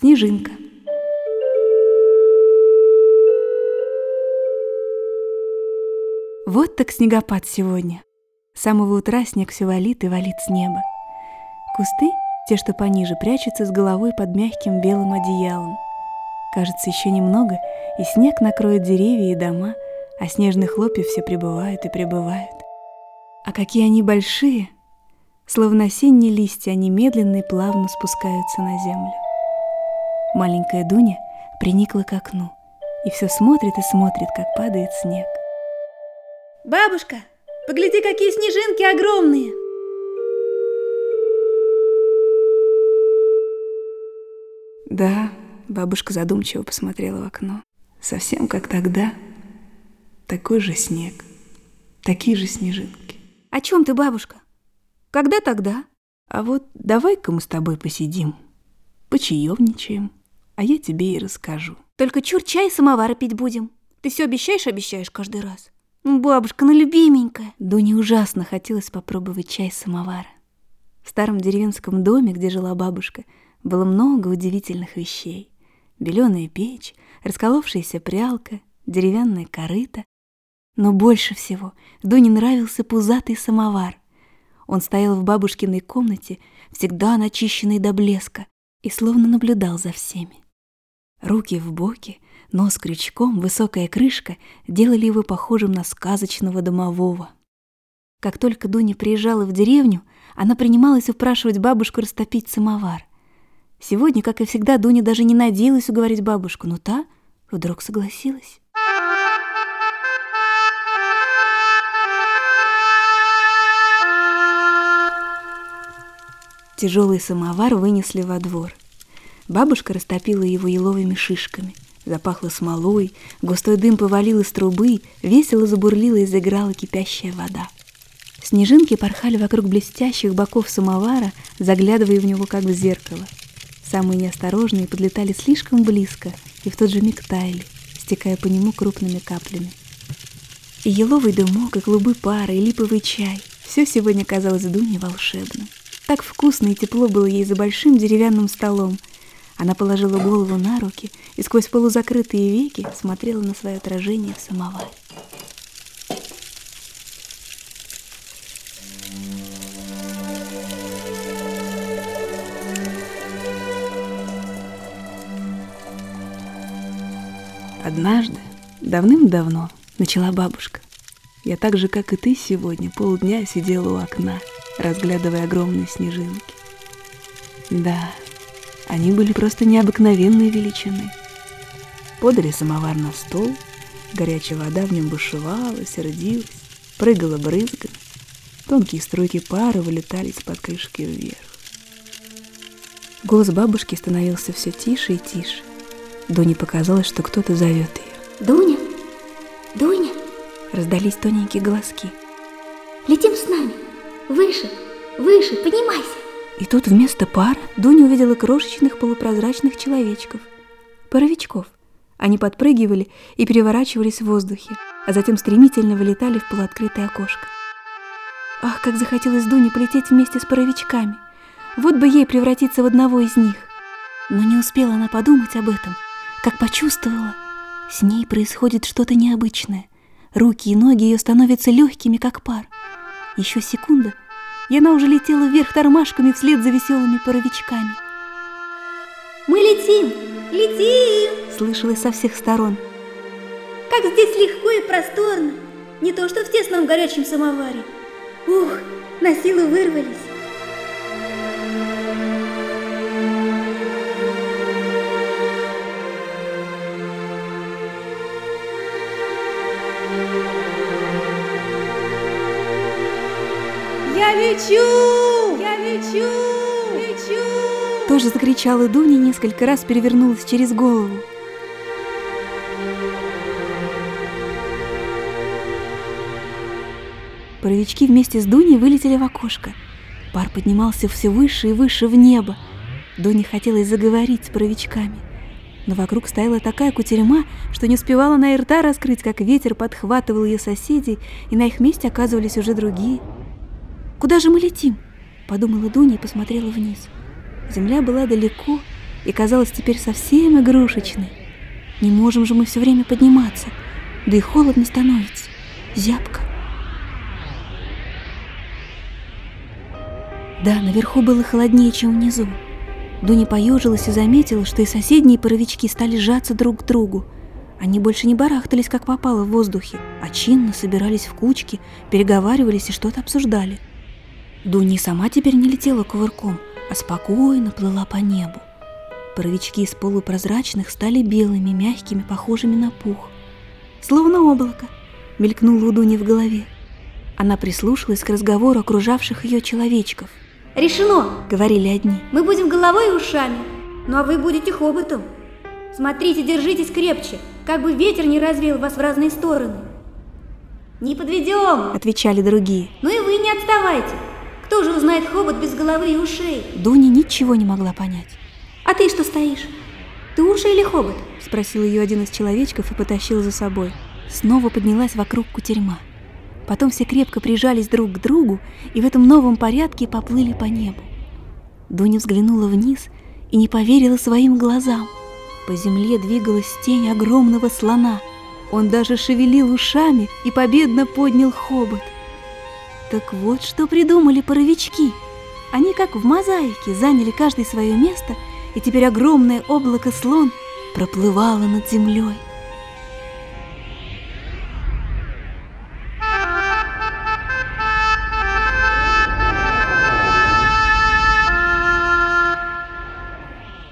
Снежинка. Вот так снегопад сегодня. С самого утра снег все валит и валит с неба. Кусты, те, что пониже, прячутся с головой под мягким белым одеялом. Кажется, еще немного, и снег накроет деревья и дома, а снежные хлопья все прибывают и прибывают. А какие они большие! Словно осенние листья, они медленно и плавно спускаются на землю. Маленькая Дуня приникла к окну и все смотрит и смотрит, как падает снег. Бабушка, погляди, какие снежинки огромные! Да, бабушка задумчиво посмотрела в окно. Совсем как тогда. Такой же снег, такие же снежинки. О чем ты, бабушка? Когда тогда? А вот давай-ка мы с тобой посидим, почаевничаем, а я тебе и расскажу. Только чур чай и самовара пить будем. Ты все обещаешь, обещаешь каждый раз. Ну, бабушка, ну любименькая. Дуне ужасно хотелось попробовать чай самовара. В старом деревенском доме, где жила бабушка, было много удивительных вещей. Беленая печь, расколовшаяся прялка, деревянная корыта. Но больше всего Дуне нравился пузатый самовар. Он стоял в бабушкиной комнате, всегда начищенный до блеска, и словно наблюдал за всеми. Руки в боки, нос крючком, высокая крышка делали его похожим на сказочного домового. Как только Дуня приезжала в деревню, она принималась упрашивать бабушку растопить самовар. Сегодня, как и всегда, Дуня даже не надеялась уговорить бабушку, но та вдруг согласилась. Тяжелый самовар вынесли во двор. Бабушка растопила его еловыми шишками. Запахло смолой, густой дым повалил из трубы, весело забурлила и заиграла кипящая вода. Снежинки порхали вокруг блестящих боков самовара, заглядывая в него как в зеркало. Самые неосторожные подлетали слишком близко и в тот же миг таяли, стекая по нему крупными каплями. И еловый дымок, и клубы пара, и липовый чай — все сегодня казалось Дуне волшебным. Так вкусно и тепло было ей за большим деревянным столом. Она положила голову на руки и сквозь полузакрытые веки смотрела на свое отражение в самоваре. Однажды, давным-давно, начала бабушка. Я так же, как и ты сегодня, полдня сидела у окна, разглядывая огромные снежинки. Да, они были просто необыкновенной величины. Подали самовар на стол, горячая вода в нем бушевала, сердилась, прыгала брызгами. Тонкие струйки пара вылетали из-под крышки вверх. Голос бабушки становился все тише и тише. Дуне показалось, что кто-то зовет ее. Дуня? Дуня? Раздались тоненькие голоски. Летим с нами. Выше, выше, поднимайся. И тут вместо пар Дуня увидела крошечных полупрозрачных человечков. Паровичков. Они подпрыгивали и переворачивались в воздухе, а затем стремительно вылетали в полуоткрытое окошко. Ах, как захотелось Дуне полететь вместе с паровичками. Вот бы ей превратиться в одного из них. Но не успела она подумать об этом – как почувствовала, с ней происходит что-то необычное. Руки и ноги ее становятся легкими, как пар. Еще секунда, и она уже летела вверх тормашками вслед за веселыми паровичками. «Мы летим! Летим!» Слышалось со всех сторон. «Как здесь легко и просторно! Не то, что в тесном горячем самоваре! Ух, на силу вырвались!» Тоже закричала Дуня несколько раз перевернулась через голову. Паровички вместе с Дуней вылетели в окошко. Пар поднимался все выше и выше в небо. Дуне хотелось заговорить с паровичками. Но вокруг стояла такая кутерьма, что не успевала на и рта раскрыть, как ветер подхватывал ее соседей, и на их месте оказывались уже другие – Куда же мы летим? Подумала Дуня и посмотрела вниз. Земля была далеко, и казалась теперь совсем игрушечной. Не можем же мы все время подниматься, да и холодно становится, зябко. Да, наверху было холоднее, чем внизу. Дуня поежилась и заметила, что и соседние паровички стали сжаться друг к другу. Они больше не барахтались, как попало в воздухе, а чинно собирались в кучки, переговаривались и что-то обсуждали. Дуня сама теперь не летела кувырком, а спокойно плыла по небу. Паровички из полупрозрачных стали белыми, мягкими, похожими на пух. Словно облако, мелькнуло у Дуни в голове. Она прислушалась к разговору окружавших ее человечков. «Решено!» — говорили одни. «Мы будем головой и ушами, ну а вы будете хоботом. Смотрите, держитесь крепче, как бы ветер не развеял вас в разные стороны». «Не подведем!» — отвечали другие. «Ну и вы не отставайте. Кто же узнает хобот без головы и ушей?» Дуня ничего не могла понять. «А ты что стоишь? Ты уши или хобот?» — спросил ее один из человечков и потащил за собой. Снова поднялась вокруг кутерьма. Потом все крепко прижались друг к другу и в этом новом порядке поплыли по небу. Дуня взглянула вниз и не поверила своим глазам. По земле двигалась тень огромного слона. Он даже шевелил ушами и победно поднял хобот. Так вот, что придумали паровички. Они, как в мозаике, заняли каждый свое место — и теперь огромное облако слон проплывало над землей.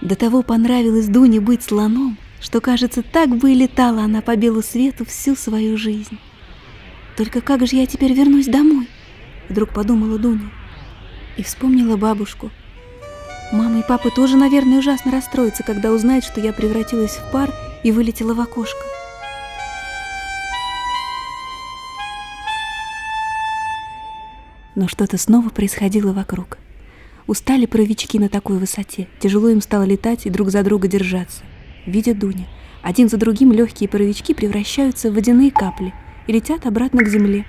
До того понравилось Дуне быть слоном, что, кажется, так бы и летала она по белу свету всю свою жизнь. Только как же я теперь вернусь домой? Вдруг подумала Дуня и вспомнила бабушку – Мама и папа тоже, наверное, ужасно расстроятся, когда узнают, что я превратилась в пар и вылетела в окошко. Но что-то снова происходило вокруг. Устали паровички на такой высоте, тяжело им стало летать и друг за друга держаться. Видя Дуня, один за другим легкие паровички превращаются в водяные капли и летят обратно к земле.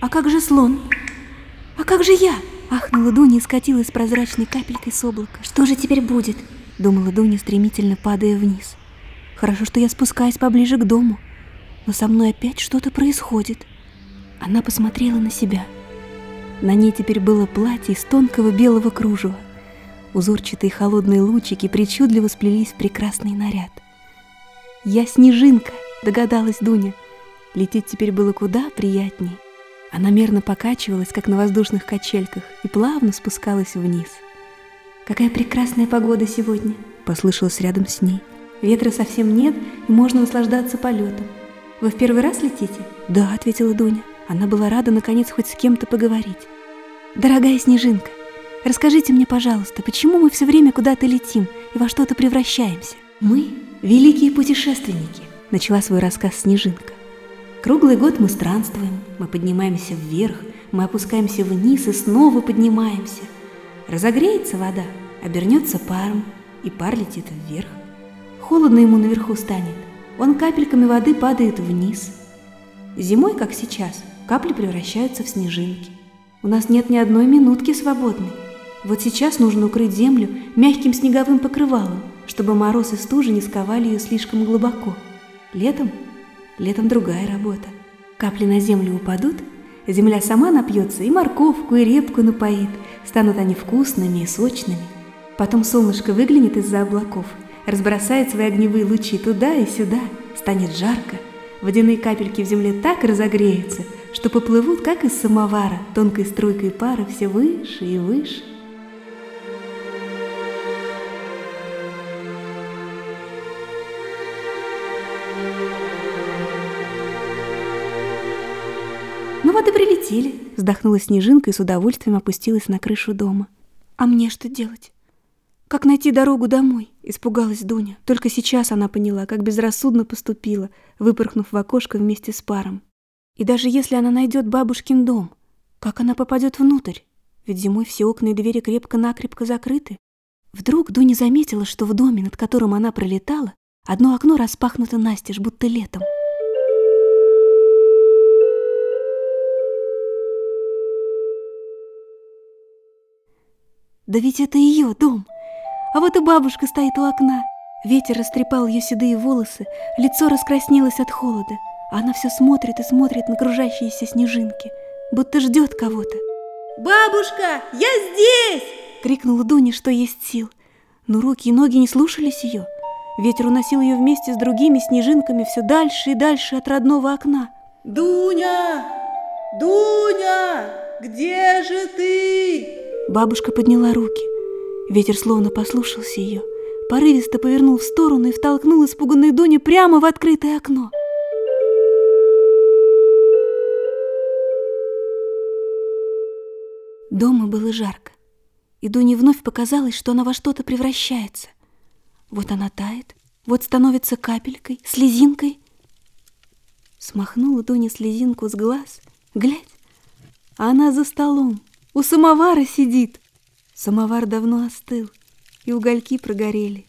«А как же слон? А как же я?» Ахнула Дуня и скатилась прозрачной капелькой с облака. «Что же теперь будет?» — думала Дуня, стремительно падая вниз. «Хорошо, что я спускаюсь поближе к дому, но со мной опять что-то происходит». Она посмотрела на себя. На ней теперь было платье из тонкого белого кружева. Узорчатые холодные лучики причудливо сплелись в прекрасный наряд. «Я снежинка», — догадалась Дуня. Лететь теперь было куда приятнее. Она мерно покачивалась, как на воздушных качельках, и плавно спускалась вниз. «Какая прекрасная погода сегодня!» — послышалось рядом с ней. «Ветра совсем нет, и можно наслаждаться полетом. Вы в первый раз летите?» «Да», — ответила Дуня. Она была рада, наконец, хоть с кем-то поговорить. «Дорогая Снежинка, расскажите мне, пожалуйста, почему мы все время куда-то летим и во что-то превращаемся?» «Мы — великие путешественники», — начала свой рассказ Снежинка. Круглый год мы странствуем, мы поднимаемся вверх, мы опускаемся вниз и снова поднимаемся. Разогреется вода, обернется паром, и пар летит вверх. Холодно ему наверху станет, он капельками воды падает вниз. Зимой, как сейчас, капли превращаются в снежинки. У нас нет ни одной минутки свободной. Вот сейчас нужно укрыть землю мягким снеговым покрывалом, чтобы мороз и стужа не сковали ее слишком глубоко. Летом Летом другая работа. Капли на землю упадут, земля сама напьется и морковку, и репку напоит. Станут они вкусными и сочными. Потом солнышко выглянет из-за облаков, разбросает свои огневые лучи туда и сюда. Станет жарко. Водяные капельки в земле так разогреются, что поплывут, как из самовара, тонкой струйкой пара все выше и выше. Вот и прилетели», — вздохнула Снежинка и с удовольствием опустилась на крышу дома. «А мне что делать?» «Как найти дорогу домой?» — испугалась Дуня. Только сейчас она поняла, как безрассудно поступила, выпорхнув в окошко вместе с паром. И даже если она найдет бабушкин дом, как она попадет внутрь? Ведь зимой все окна и двери крепко-накрепко закрыты. Вдруг Дуня заметила, что в доме, над которым она пролетала, одно окно распахнуто настежь, будто летом. Да ведь это ее дом. А вот и бабушка стоит у окна. Ветер растрепал ее седые волосы, лицо раскраснелось от холода. А она все смотрит и смотрит на кружащиеся снежинки, будто ждет кого-то. «Бабушка, я здесь!» — крикнула Дуня, что есть сил. Но руки и ноги не слушались ее. Ветер уносил ее вместе с другими снежинками все дальше и дальше от родного окна. «Дуня! Дуня! Где же ты?» Бабушка подняла руки. Ветер словно послушался ее, порывисто повернул в сторону и втолкнул испуганную Дуню прямо в открытое окно. Дома было жарко, и Дуне вновь показалось, что она во что-то превращается. Вот она тает, вот становится капелькой, слезинкой. Смахнула Дуня слезинку с глаз, глядь, а она за столом, у самовара сидит. Самовар давно остыл, и угольки прогорели.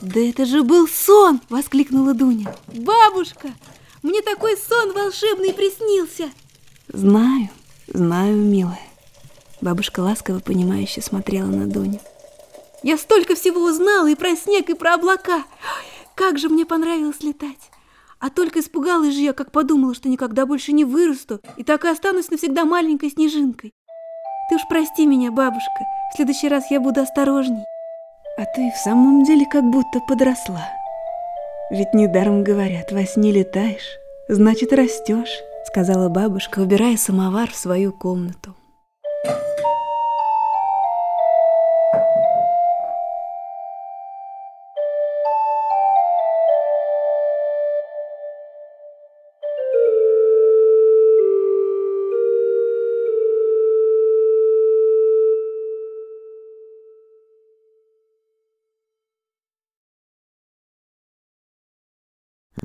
«Да это же был сон!» — воскликнула Дуня. «Бабушка, мне такой сон волшебный приснился!» «Знаю, знаю, милая». Бабушка ласково понимающе смотрела на Дуню. Я столько всего узнала и про снег, и про облака. Как же мне понравилось летать. А только испугалась же я, как подумала, что никогда больше не вырасту, и так и останусь навсегда маленькой снежинкой. Ты уж прости меня, бабушка, в следующий раз я буду осторожней. А ты в самом деле как будто подросла. Ведь недаром говорят, во сне летаешь, значит растешь, сказала бабушка, убирая самовар в свою комнату.